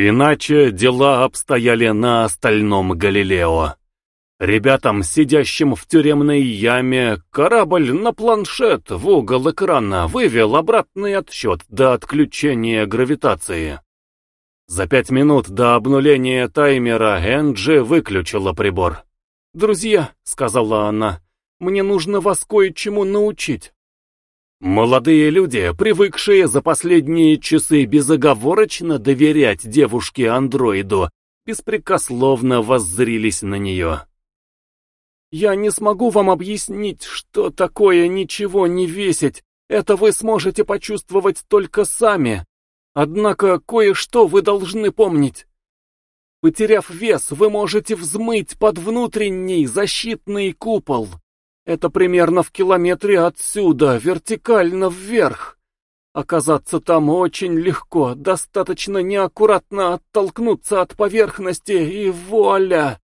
Иначе дела обстояли на остальном Галилео. Ребятам, сидящим в тюремной яме, корабль на планшет в угол экрана вывел обратный отсчет до отключения гравитации. За пять минут до обнуления таймера Энджи выключила прибор. «Друзья», — сказала она, — «мне нужно вас кое-чему научить». Молодые люди, привыкшие за последние часы безоговорочно доверять девушке-андроиду, беспрекословно воззрились на нее. Я не смогу вам объяснить, что такое ничего не весить. Это вы сможете почувствовать только сами. Однако кое-что вы должны помнить. Потеряв вес, вы можете взмыть под внутренний защитный купол. Это примерно в километре отсюда, вертикально вверх. Оказаться там очень легко, достаточно неаккуратно оттолкнуться от поверхности и вуаля!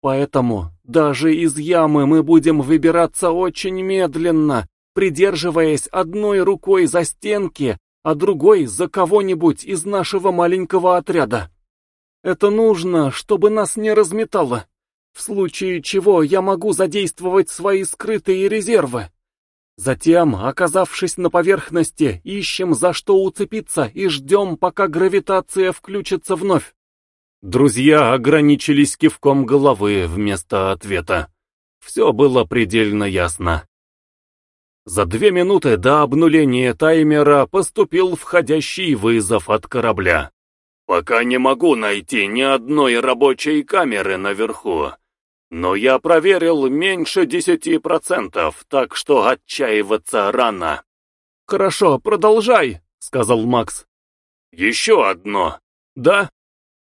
Поэтому даже из ямы мы будем выбираться очень медленно, придерживаясь одной рукой за стенки, а другой за кого-нибудь из нашего маленького отряда. Это нужно, чтобы нас не разметало, в случае чего я могу задействовать свои скрытые резервы. Затем, оказавшись на поверхности, ищем за что уцепиться и ждем, пока гравитация включится вновь. Друзья ограничились кивком головы вместо ответа. Все было предельно ясно. За две минуты до обнуления таймера поступил входящий вызов от корабля. «Пока не могу найти ни одной рабочей камеры наверху, но я проверил меньше десяти процентов, так что отчаиваться рано». «Хорошо, продолжай», — сказал Макс. «Еще одно». «Да?»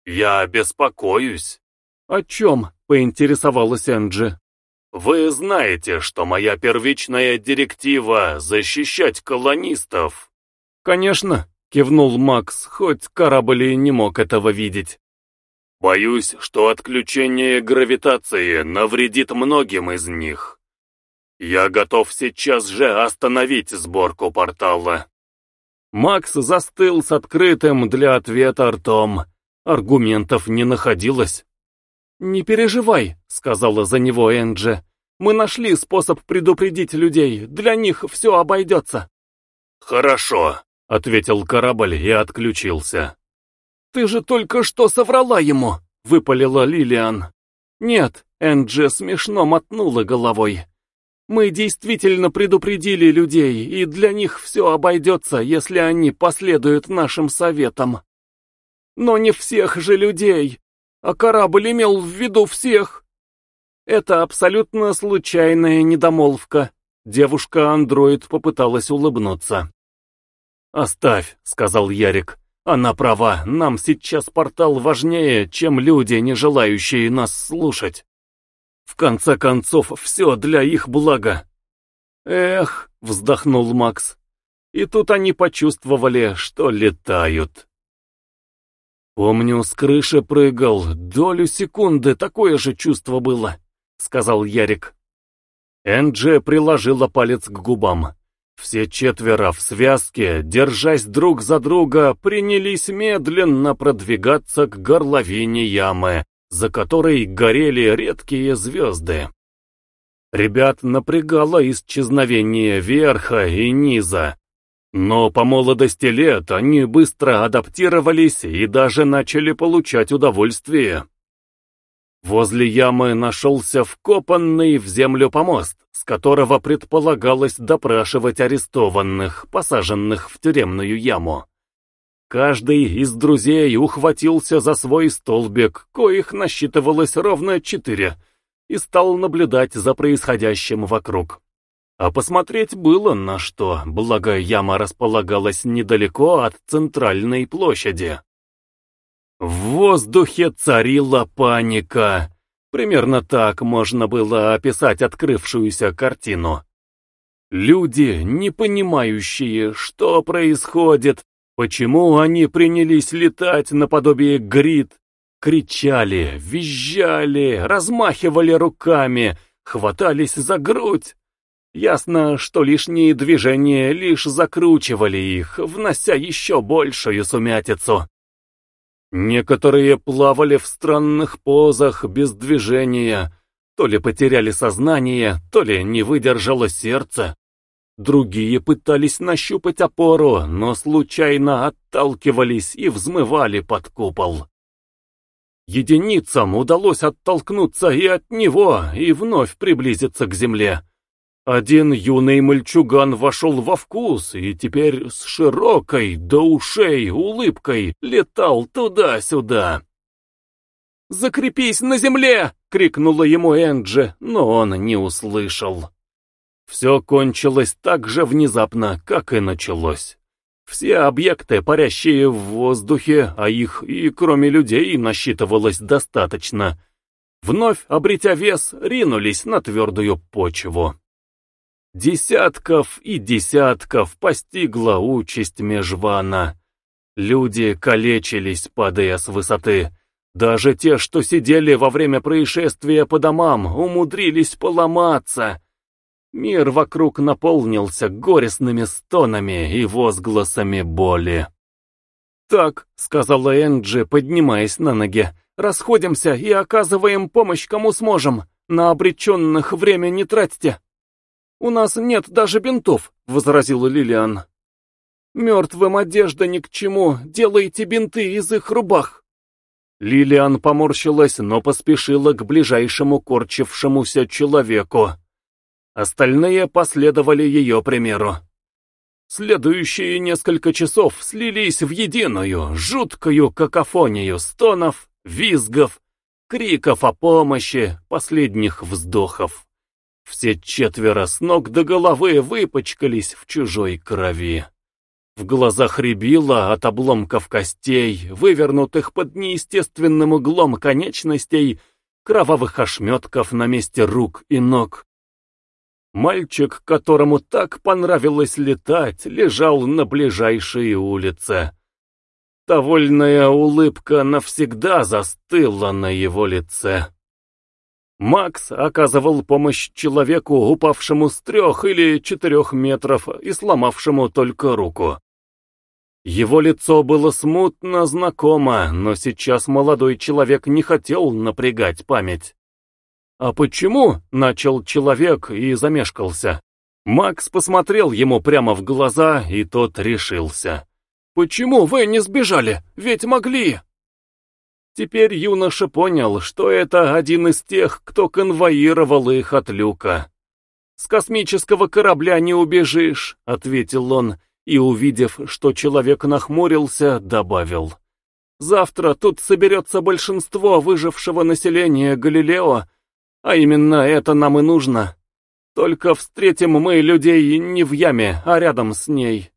«Я беспокоюсь». «О чем?» — поинтересовалась Энджи. «Вы знаете, что моя первичная директива — защищать колонистов?» «Конечно», — кивнул Макс, хоть корабль и не мог этого видеть. «Боюсь, что отключение гравитации навредит многим из них. Я готов сейчас же остановить сборку портала». Макс застыл с открытым для ответа ртом. Аргументов не находилось. «Не переживай», — сказала за него Энджи. «Мы нашли способ предупредить людей. Для них все обойдется». «Хорошо», — ответил корабль и отключился. «Ты же только что соврала ему», — выпалила Лилиан. «Нет», — Энджи смешно мотнула головой. «Мы действительно предупредили людей, и для них все обойдется, если они последуют нашим советам». Но не всех же людей, а корабль имел в виду всех. Это абсолютно случайная недомолвка. Девушка-андроид попыталась улыбнуться. «Оставь», — сказал Ярик. «Она права, нам сейчас портал важнее, чем люди, не желающие нас слушать. В конце концов, все для их блага». «Эх», — вздохнул Макс. И тут они почувствовали, что летают. «Помню, с крыши прыгал, долю секунды такое же чувство было», — сказал Ярик. Энджи приложила палец к губам. Все четверо в связке, держась друг за друга, принялись медленно продвигаться к горловине ямы, за которой горели редкие звезды. Ребят напрягало исчезновение верха и низа, но по молодости лет они быстро адаптировались и даже начали получать удовольствие. Возле ямы нашелся вкопанный в землю помост, с которого предполагалось допрашивать арестованных, посаженных в тюремную яму. Каждый из друзей ухватился за свой столбик, коих насчитывалось ровно четыре, и стал наблюдать за происходящим вокруг. А посмотреть было на что, благо яма располагалась недалеко от центральной площади. В воздухе царила паника. Примерно так можно было описать открывшуюся картину. Люди, не понимающие, что происходит, почему они принялись летать наподобие грид, кричали, визжали, размахивали руками, хватались за грудь, Ясно, что лишние движения лишь закручивали их, внося еще большую сумятицу. Некоторые плавали в странных позах, без движения, то ли потеряли сознание, то ли не выдержало сердце. Другие пытались нащупать опору, но случайно отталкивались и взмывали под купол. Единицам удалось оттолкнуться и от него, и вновь приблизиться к земле. Один юный мальчуган вошел во вкус и теперь с широкой до ушей улыбкой летал туда-сюда. «Закрепись на земле!» — крикнула ему Энджи, но он не услышал. Все кончилось так же внезапно, как и началось. Все объекты, парящие в воздухе, а их и кроме людей насчитывалось достаточно, вновь обретя вес, ринулись на твердую почву. Десятков и десятков постигла участь Межвана. Люди калечились, падая с высоты. Даже те, что сидели во время происшествия по домам, умудрились поломаться. Мир вокруг наполнился горестными стонами и возгласами боли. «Так», — сказала Энджи, поднимаясь на ноги, — «расходимся и оказываем помощь кому сможем. На обреченных время не тратьте». «У нас нет даже бинтов», — возразила Лилиан. «Мертвым одежда ни к чему, делайте бинты из их рубах». Лилиан поморщилась, но поспешила к ближайшему корчившемуся человеку. Остальные последовали ее примеру. Следующие несколько часов слились в единую, жуткую какофонию стонов, визгов, криков о помощи, последних вздохов. Все четверо с ног до головы выпачкались в чужой крови. В глазах рябило от обломков костей, вывернутых под неестественным углом конечностей, кровавых ошметков на месте рук и ног. Мальчик, которому так понравилось летать, лежал на ближайшей улице. Довольная улыбка навсегда застыла на его лице. Макс оказывал помощь человеку, упавшему с трех или четырех метров и сломавшему только руку. Его лицо было смутно знакомо, но сейчас молодой человек не хотел напрягать память. «А почему?» — начал человек и замешкался. Макс посмотрел ему прямо в глаза, и тот решился. «Почему вы не сбежали? Ведь могли!» Теперь юноша понял, что это один из тех, кто конвоировал их от люка. «С космического корабля не убежишь», — ответил он, и, увидев, что человек нахмурился, добавил. «Завтра тут соберется большинство выжившего населения Галилео, а именно это нам и нужно. Только встретим мы людей не в яме, а рядом с ней».